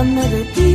another day.